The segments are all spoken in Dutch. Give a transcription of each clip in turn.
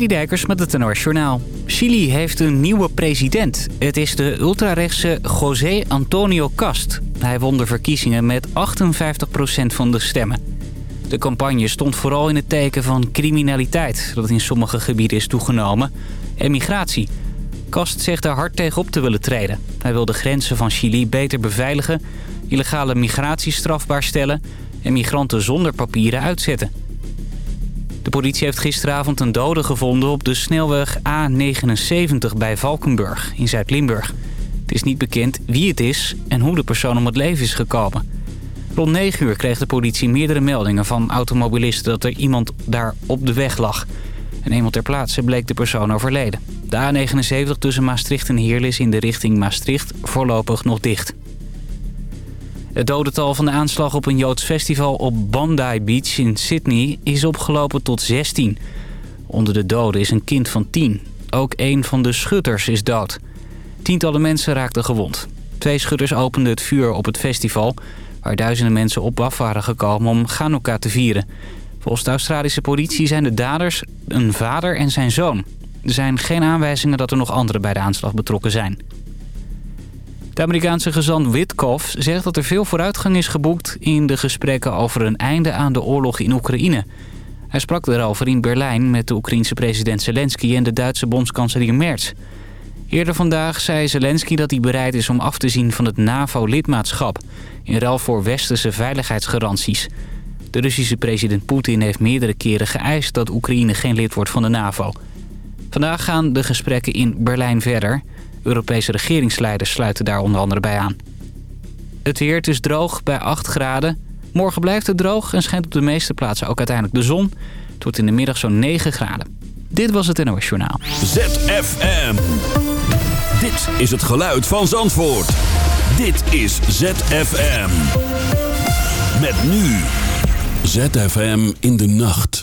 Citydijkers met het NOS Journaal. Chili heeft een nieuwe president. Het is de ultrarechtse José Antonio Cast. Hij won de verkiezingen met 58% van de stemmen. De campagne stond vooral in het teken van criminaliteit... dat in sommige gebieden is toegenomen, en migratie. Kast zegt er hard tegen op te willen treden. Hij wil de grenzen van Chili beter beveiligen... illegale migratie strafbaar stellen... en migranten zonder papieren uitzetten. De politie heeft gisteravond een dode gevonden op de snelweg A79 bij Valkenburg in Zuid-Limburg. Het is niet bekend wie het is en hoe de persoon om het leven is gekomen. Rond 9 uur kreeg de politie meerdere meldingen van automobilisten dat er iemand daar op de weg lag. En eenmaal ter plaatse bleek de persoon overleden. De A79 tussen Maastricht en Heerlen in de richting Maastricht voorlopig nog dicht. Het dodental van de aanslag op een Joods festival op Bondi Beach in Sydney is opgelopen tot 16. Onder de doden is een kind van 10. Ook een van de schutters is dood. Tientallen mensen raakten gewond. Twee schutters openden het vuur op het festival... waar duizenden mensen op af waren gekomen om Hanukkah te vieren. Volgens de Australische politie zijn de daders een vader en zijn zoon. Er zijn geen aanwijzingen dat er nog anderen bij de aanslag betrokken zijn. De Amerikaanse gezant Witkoff zegt dat er veel vooruitgang is geboekt... in de gesprekken over een einde aan de oorlog in Oekraïne. Hij sprak erover in Berlijn met de Oekraïense president Zelensky... en de Duitse bondskanselier Merz. Eerder vandaag zei Zelensky dat hij bereid is om af te zien van het NAVO-lidmaatschap... in ruil voor westerse veiligheidsgaranties. De Russische president Poetin heeft meerdere keren geëist... dat Oekraïne geen lid wordt van de NAVO. Vandaag gaan de gesprekken in Berlijn verder... Europese regeringsleiders sluiten daar onder andere bij aan. Het weer, is droog bij 8 graden. Morgen blijft het droog en schijnt op de meeste plaatsen ook uiteindelijk de zon. Het wordt in de middag zo'n 9 graden. Dit was het NOS Journaal. ZFM. Dit is het geluid van Zandvoort. Dit is ZFM. Met nu. ZFM in de nacht.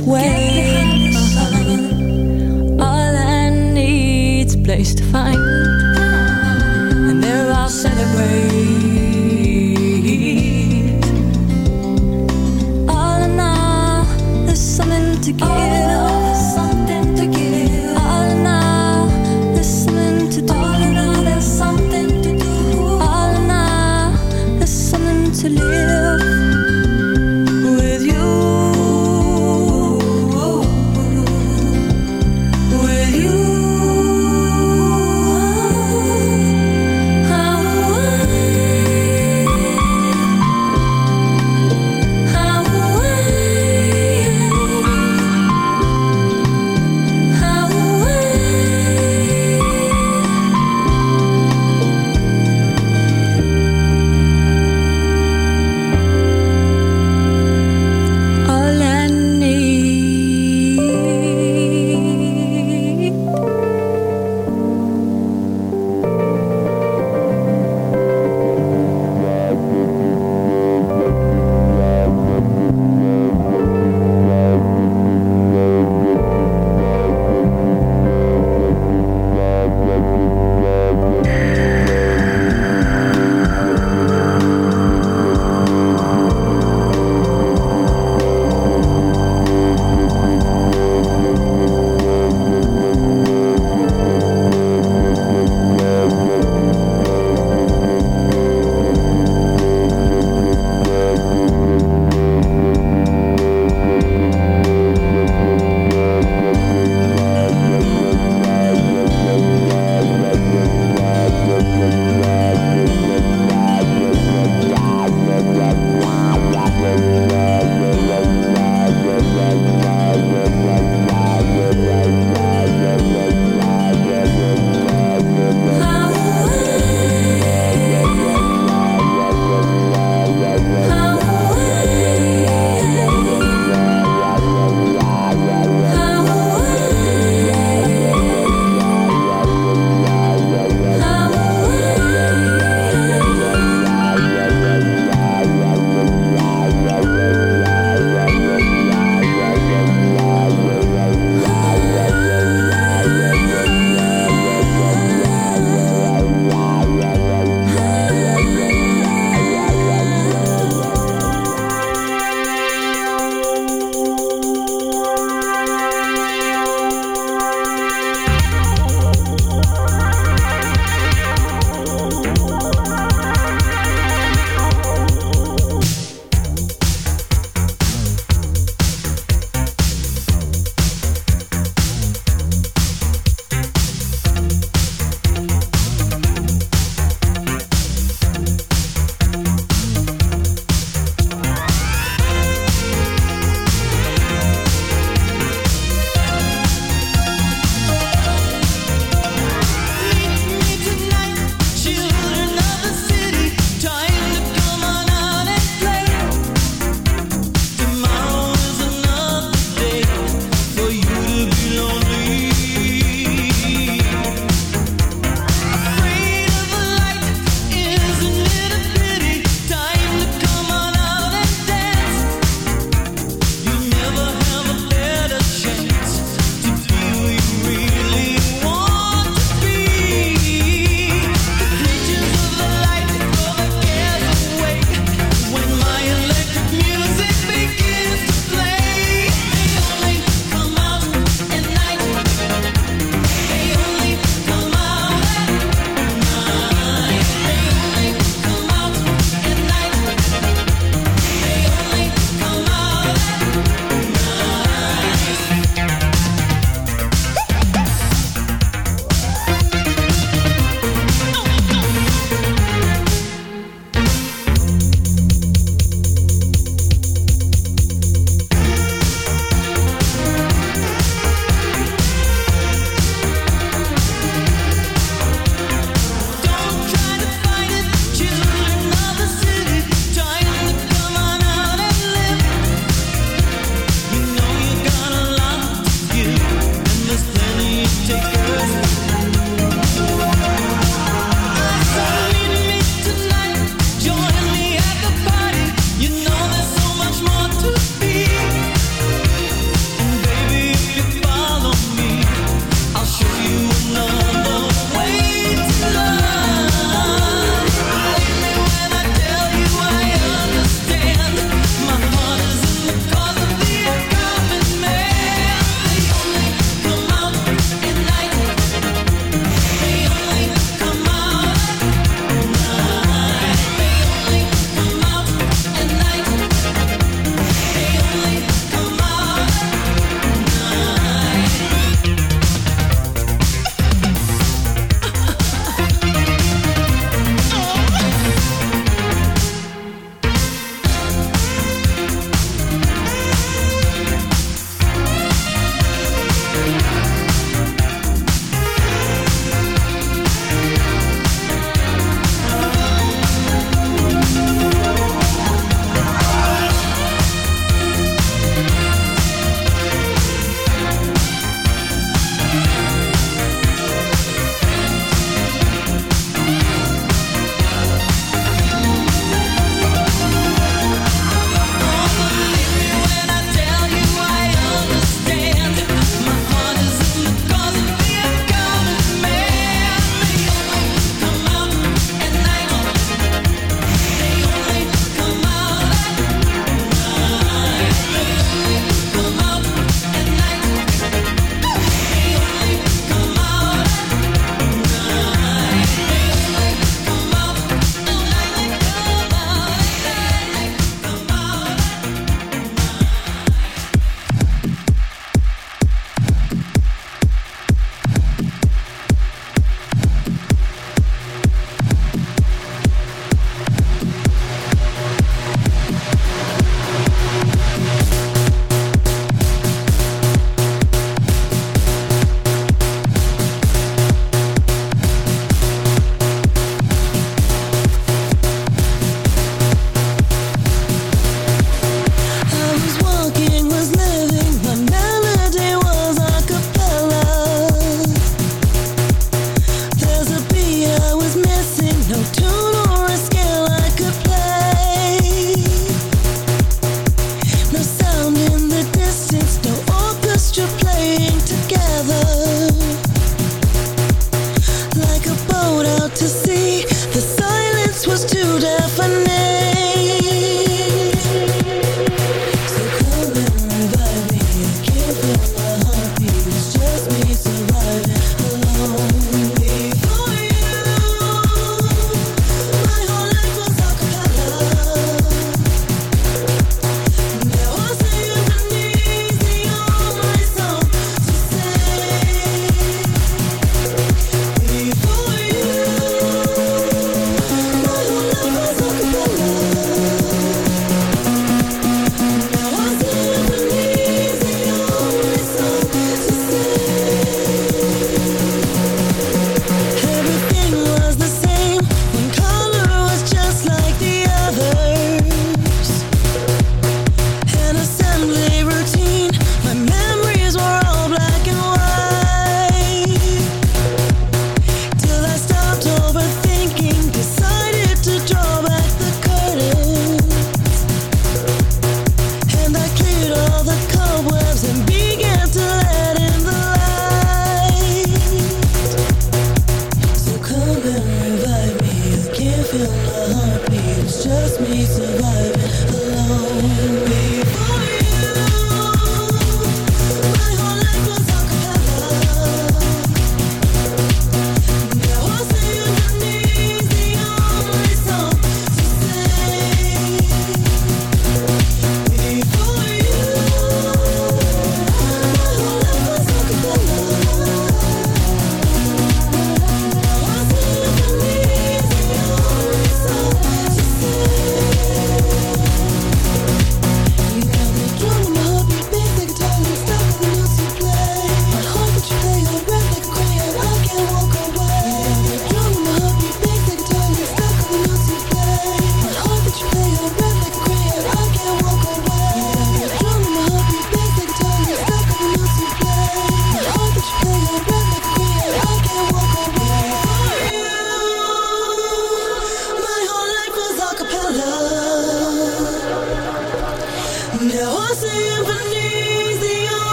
Where. way.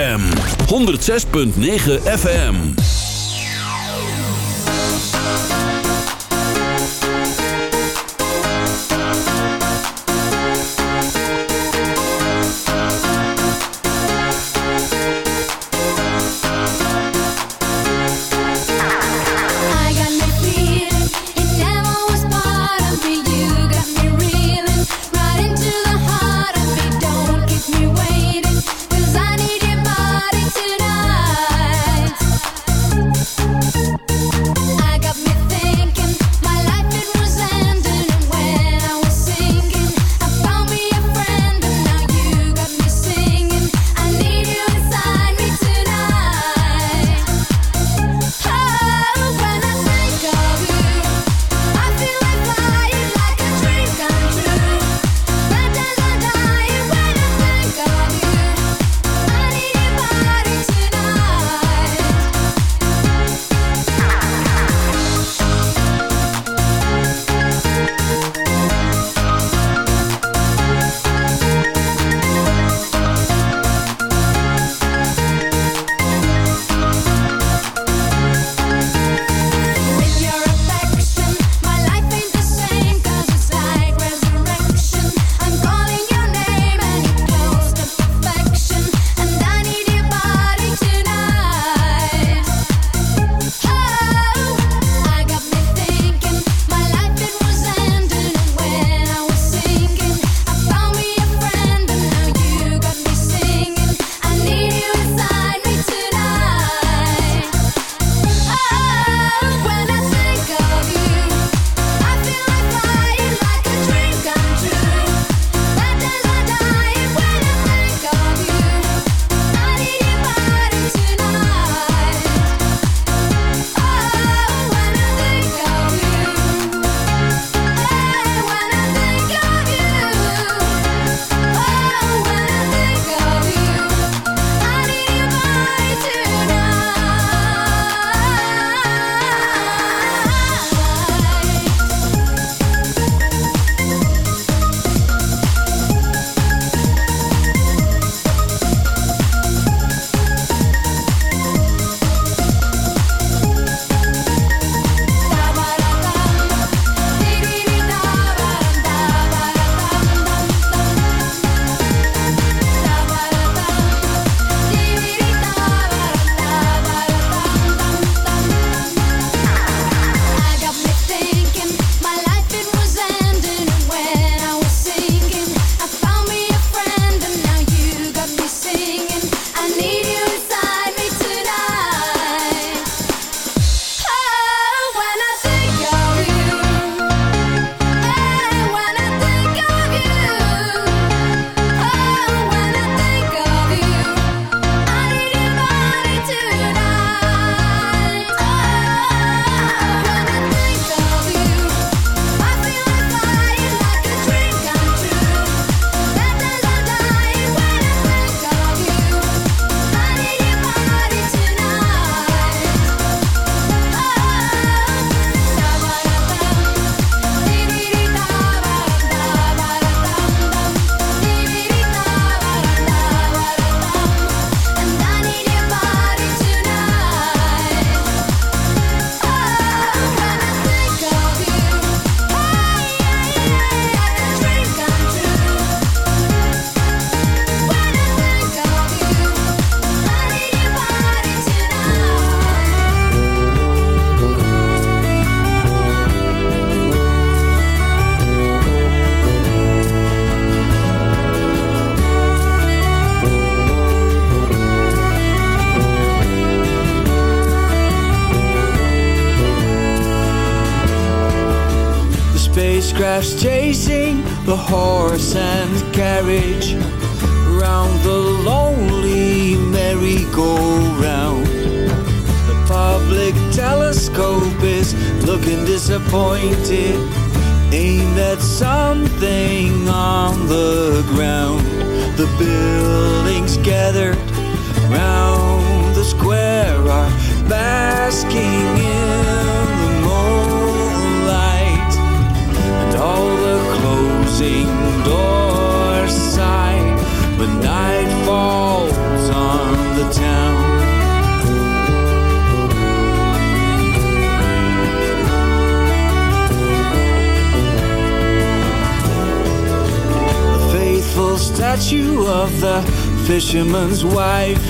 ZFM 106.9 FM wreszcie fisherman's wife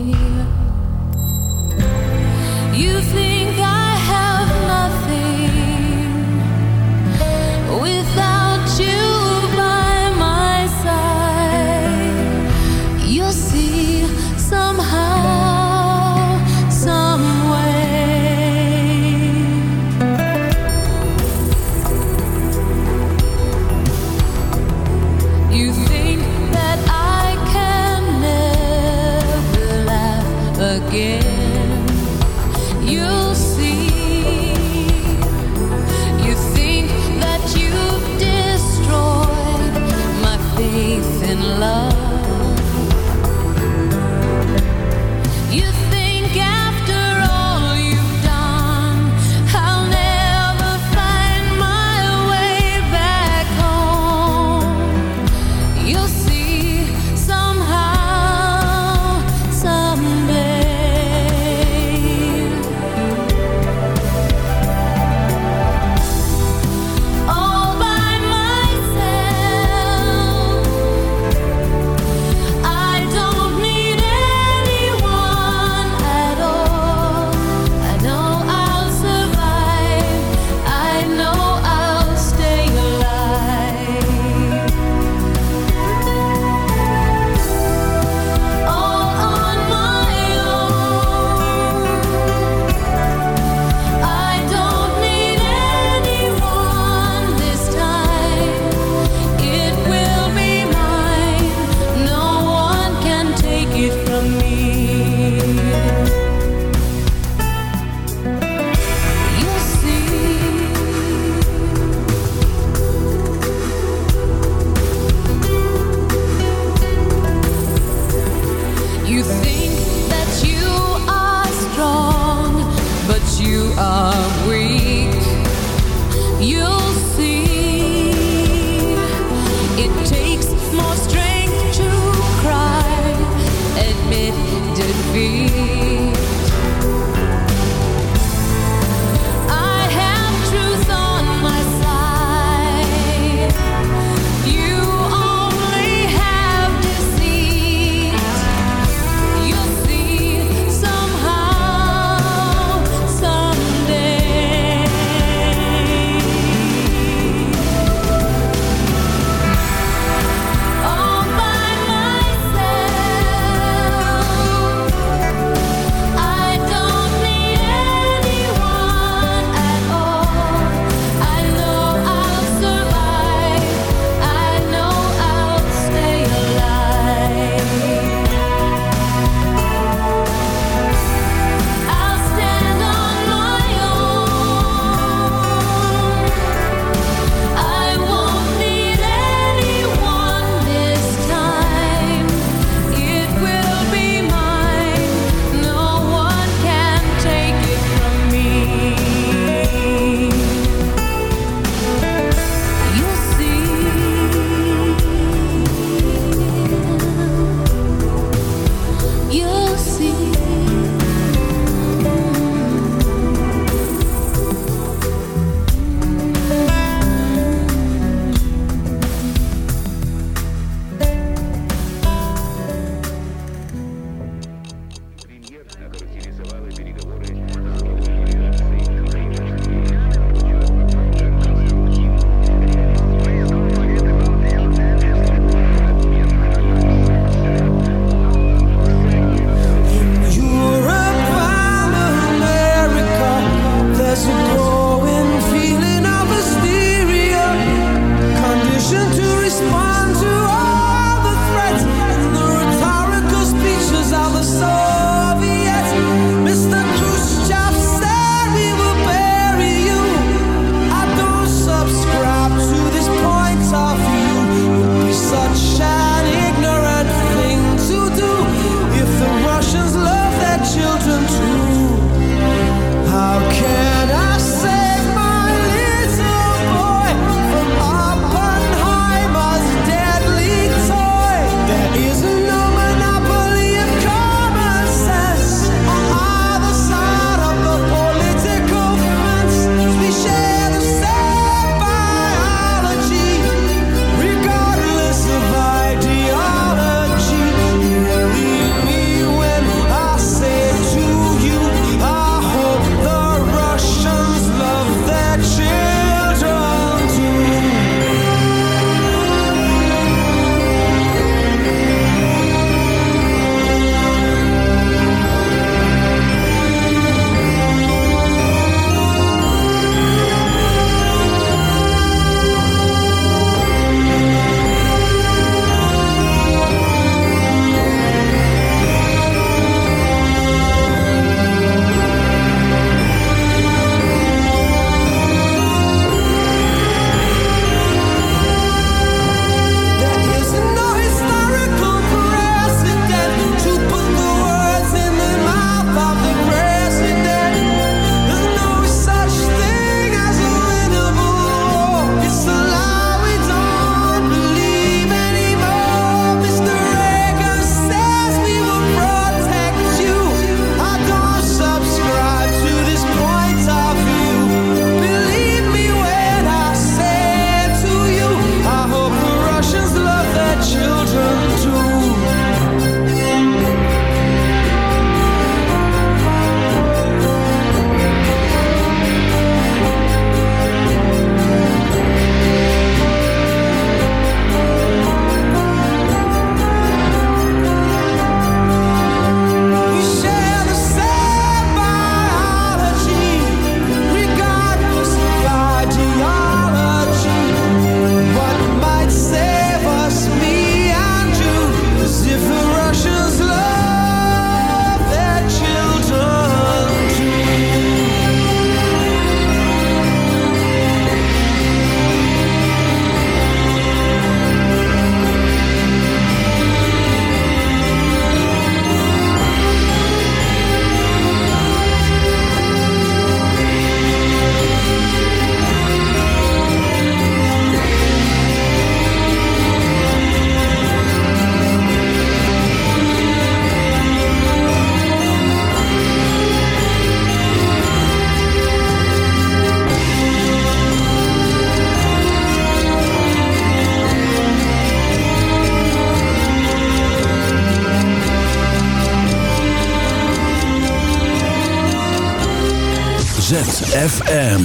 ZFM.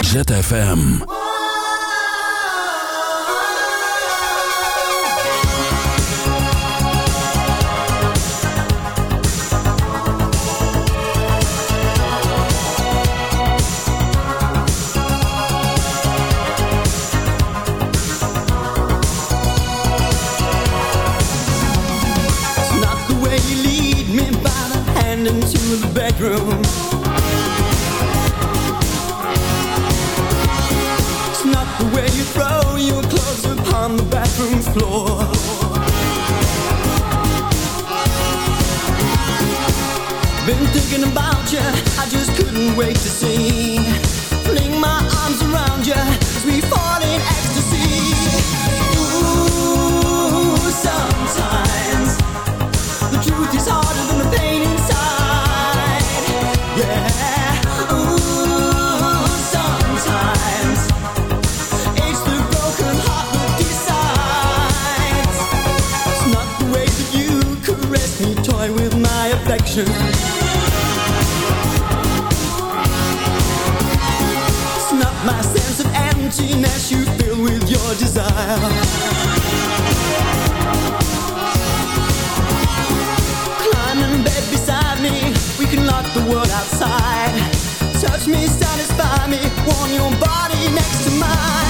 ZFM. Want your body next to mine.